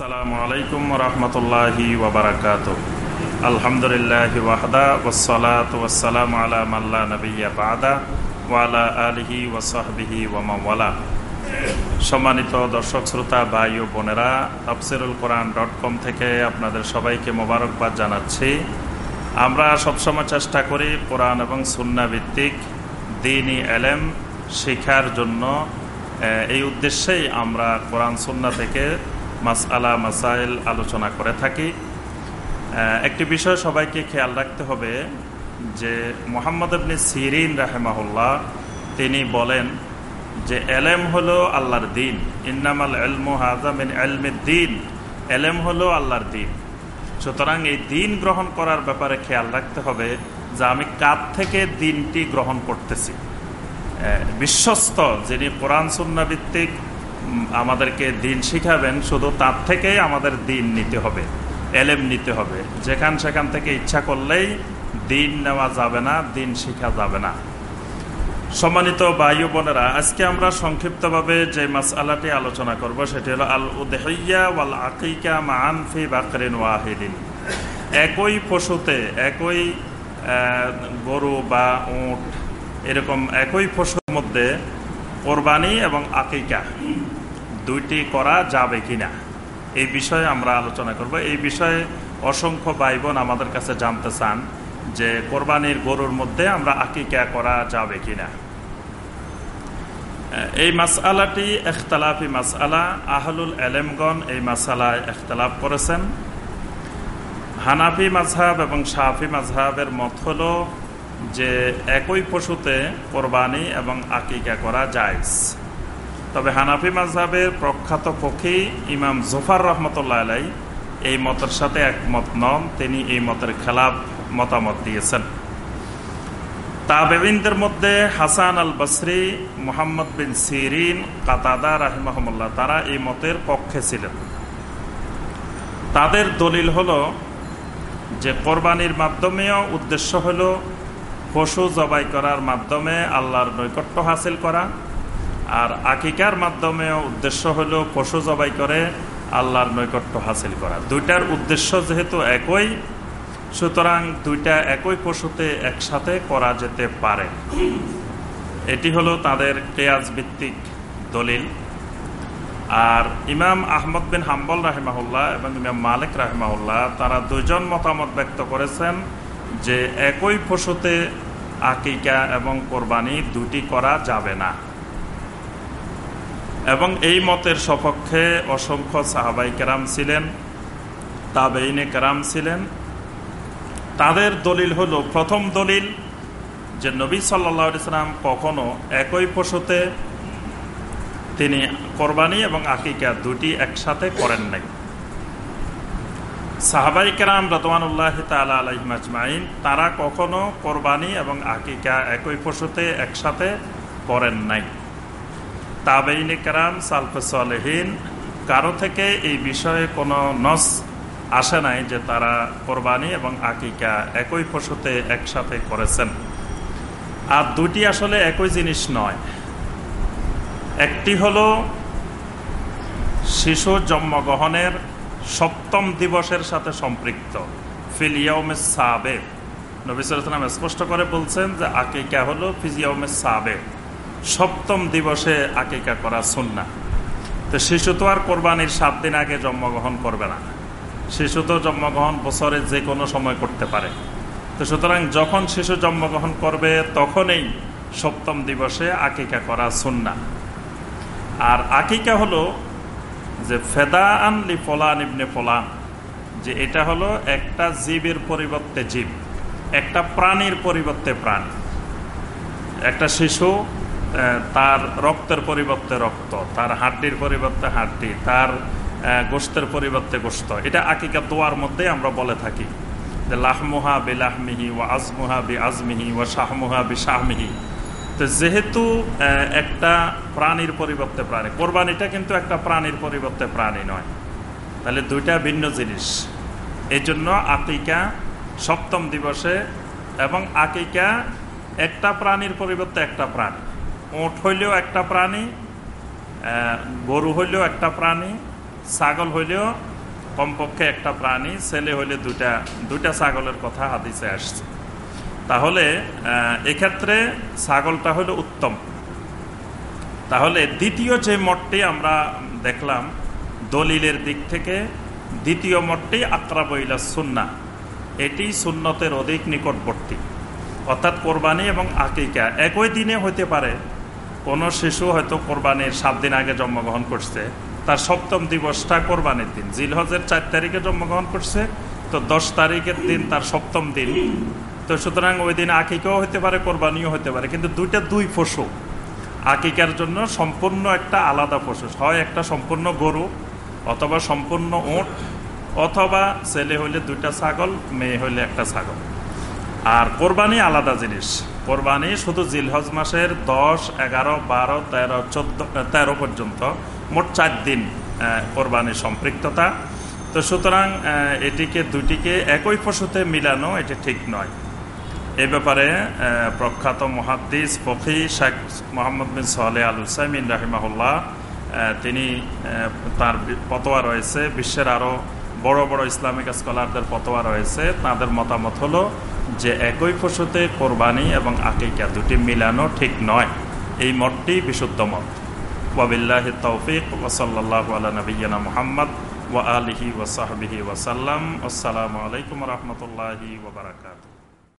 আসসালামু আলাইকুম রহমতুল্লাহি ওবরাকাত আলহামদুলিল্লাহ ওয়াহদা ওসলাত ওসালাম আলা মাল্লা নবিয়া বাদা ওয়ালা আলহি ওসাহবিহি ওয়ামাওয়ালা সম্মানিত দর্শক, শ্রোতা, ভাই ও বোনেরা, তফসিরুল কোরআন ডট কম থেকে আপনাদের সবাইকে মোবারকবাদ জানাচ্ছি। আমরা সবসময় চেষ্টা করি কোরআন এবং সুন্না ভিত্তিক দিনই এলেম শেখার জন্য। এই উদ্দেশ্যেই আমরা কোরআন, সুন্না থেকে মাস আলা মাসাইল আলোচনা করে থাকি। একটি বিষয় সবাইকে খেয়াল রাখতে হবে যে মোহাম্মদ আবনি সিরিন রাহেমাহুল্লাহ, তিনি বলেন যে এলেম হলো আল্লাহর দিন। ইন্নামাল এলমু হাজামিন এলমের দিন। এলেম হলো আল্লাহর দিন। সুতরাং এই দিন গ্রহণ করার ব্যাপারে খেয়াল রাখতে হবে যে আমি কার থেকে দিনটি গ্রহণ করতেছি। বিশ্বস্ত যিনি কোরআন সুন্না ভিত্তিক আমাদেরকে দিন শিখাবেন, শুধু তার থেকেই আমাদের দিন নিতে হবে, এলেম নিতে হবে। যেখান সেখান থেকে ইচ্ছা করলেই দিন নেওয়া যাবে না, দিন শিখা যাবে না। সম্মানিত বায়ু বোনেরা, আজকে আমরা সংক্ষিপ্তভাবে যে মাসালাটি আলোচনা করব, সেটি হলো আল উদহইয়া ওয়াল আকিকা মানফি বাকরিন ওয়াহিদিন। একই পশুতে একই গরু বা উঁট, এরকম একই পশুর মধ্যে কোরবানি এবং আকিকা। দুইটি করা যাবে কিনা? এই বিষয়ে আমরা আলোচনা করব। এই বিষয়ে অসংখ্য ভাই বোন আমাদের কাছে জানতে চান যে কোরবানির গরুর মধ্যে আমরা আকিকা করা যাবে কিনা। এই মাসআলাটি এখতালাফি মাসআলা। আহলুল এলেমগন এই মাসালায় এখতালাফ করেছেন। হানাফি মাঝহাব এবং শাহি মাঝহাবের মত হল যে একই পশুতে কোরবানি এবং আকিকা করা যায়জ তবে হানাফি মাঝহাবের প্রখ্যাত পক্ষী ইমাম জোফার রহমতুল্লাহ আলাই এই মতের সাথে একমত নন, তিনি এই মতের খেলাফ মতামত দিয়েছেন। তা তাবেবিনদের মধ্যে হাসান আল বসরি মোহাম্মদ বিন সিরিন, কাতাদা রাহিমাহমুল্লাহ, তারা এই মতের পক্ষে ছিলেন। তাদের দলিল হল যে কোরবানির মাধ্যমেও উদ্দেশ্য হল পশু জবাই করার মাধ্যমে আল্লাহর নৈকট্য হাসিল করা। আর আকিকার মাধ্যমেও উদ্দেশ্য হল পশু জবাই করে আল্লাহর নৈকট্য হাসিল করা। দুইটার উদ্দেশ্য যেহেতু একই, সুতরাং দুইটা একই পশুতে একসাথে করা যেতে পারে। এটি হলো তাদের কেয়াজ ভিত্তিক দলিল। আর ইমাম আহমদ বিন হাম্বল রাহেমাহুল্লাহ এবং ইমাম মালিক রাহেমাহুল্লাহ তারা দুইজন মতামত ব্যক্ত করেছেন যে একই পশুতে আকিকা এবং কোরবানি দুটি করা যাবে না। এবং এই মতের সপক্ষে অসংখ্য সাহাবাই কেরাম ছিলেন, তাবেইনে কেরাম ছিলেন। তাদের দলিল হলো, প্রথম দলিল যে নবী সাল্লাম কখনো একই পশুতে তিনি কোরবানি এবং আকিকা দুটি একসাথে করেন নাই। সাহাবাই কেরাম রতমানুল্লাহ তালা আলহিমাজমাইন তারা কখনো কোরবানি এবং আকিকা একই পশুতে একসাথে করেন নাই। তাবেইনে কেরাম সালফেসলহীন কারও থেকে এই বিষয়ে কোনো নস আসে নাই যে তারা কোরবানি এবং আকিকা একই পশুতে একসাথে করেছেন। আর দুটি আসলে একই জিনিস নয়। একটি হলো শিশু জন্মগ্রহণের সপ্তম দিবসের সাথে সম্পৃক্ত। ফিলিয়াউমে সাবে। নবিসাম স্পষ্ট করে বলছেন যে আকিকা হলো ফিজিয়াউমে সাবে। সপ্তম দিবসে আকিকা করা সুন্না তো শিশু তো আর কোরবানির সাত দিন আগে জন্মগ্রহণ করবে না। শিশু তো জন্মগ্রহণ বছরে যে কোনো সময় করতে পারে। তো সুতরাং যখন শিশু জন্মগ্রহণ করবে, তখনই সপ্তম দিবসে আকিকা করা সুন্না আর আকিকা হলো যে ফেদা আনলি ফলান ইবনে ফলান, যে এটা হলো একটা জীবের পরিবর্তে জীব, একটা প্রাণীর পরিবর্তে প্রাণী। একটা শিশু তার রক্তের পরিবর্তে রক্ত, তার হাড্ডির পরিবর্তে হাড্ডি, তার গোস্তের পরিবর্তে গোস্ত এটা আকিকা দোয়ার মধ্যে আমরা বলে থাকি। যে লাহমুহা বি লাহমিহি ও আজমুহা বি আজমিহি ও শাহমুহা বি শাহমিহি তো যেহেতু একটা প্রাণীর পরিবর্তে প্রাণী, কোরবানিটা কিন্তু একটা প্রাণীর পরিবর্তে প্রাণী নয়। তাহলে দুইটা ভিন্ন জিনিস। এই জন্য আকিকা সপ্তম দিবসে এবং আকিকা একটা প্রাণীর পরিবর্তে একটা প্রাণী। ওট হইলেও একটা প্রাণী গরু হইলেও একটা প্রাণী, ছাগল হইলেও কমপক্ষে একটা প্রাণী, ছেলে হইলে দুটা দুটা ছাগলের কথা হাদিসে আসছে। তাহলে এক্ষেত্রে ছাগলটা হলো উত্তম। তাহলে দ্বিতীয় যে মঠটি আমরা দেখলাম দলিলের দিক থেকে, দ্বিতীয় মঠটি আকরাবইলা সুন্না এটি সুন্নতের অধিক নিকটবর্তী। অর্থাৎ কোরবানি এবং আকিকা একই দিনে হইতে পারে। কোনো শিশু হয়তো কোরবানির সাত দিন আগে জন্মগ্রহণ করছে। তার সপ্তম দিবসটা কোরবানির দিন। জিলহজের চার তারিখে জন্মগ্রহণ করছে। তো দশ তারিখের দিন তার সপ্তম দিন। তো সুতরাং ওই দিন আকিকাও হতে পারে, কোরবানিও হতে পারে। কিন্তু দুইটা দুই পশু। আকিকার জন্য সম্পূর্ণ একটা আলাদা পশু। হয় একটা সম্পূর্ণ গরু, অথবা সম্পূর্ণ ওঁট অথবা ছেলে হইলে দুইটা ছাগল, মেয়ে হইলে একটা ছাগল। আর কোরবানি আলাদা জিনিস। কোরবানি শুধু জিলহজ মাসের দশ, এগারো, বারো, তেরো, চোদ্দ তেরো পর্যন্ত মোট চার দিন কোরবানির সম্পৃক্ততা। তো সুতরাং এটিকে দুটিকে একই পশুতে মিলানো, এটি ঠিক নয়। এ ব্যাপারে প্রখ্যাত মহাদ্দিস ফখি শেখ মোহাম্মদ বিন সোহালে আল হুসাইমিন রাহিমাহুল্লাহ তিনি তার পতোয়া রয়েছে। বিশ্বের আরও বড় বড় ইসলামিক স্কলারদের পতোয়া রয়েছে। তাদের মতামত হলো যে, একই পশুতে কোরবানি এবং আকিকা দুটি মিলানো ঠিক নয়। এই মতটি বিশুদ্ধ মত। ওয়াবিল্লাহ তৌফিক ওসল্লাহ আলা নবীনা মোহাম্মদ ওয়া আলিহি ওসাহবিহি ওসাল্লাম আসসালামু আলাইকুম রহমতুল্লাহি ওবরাকাতু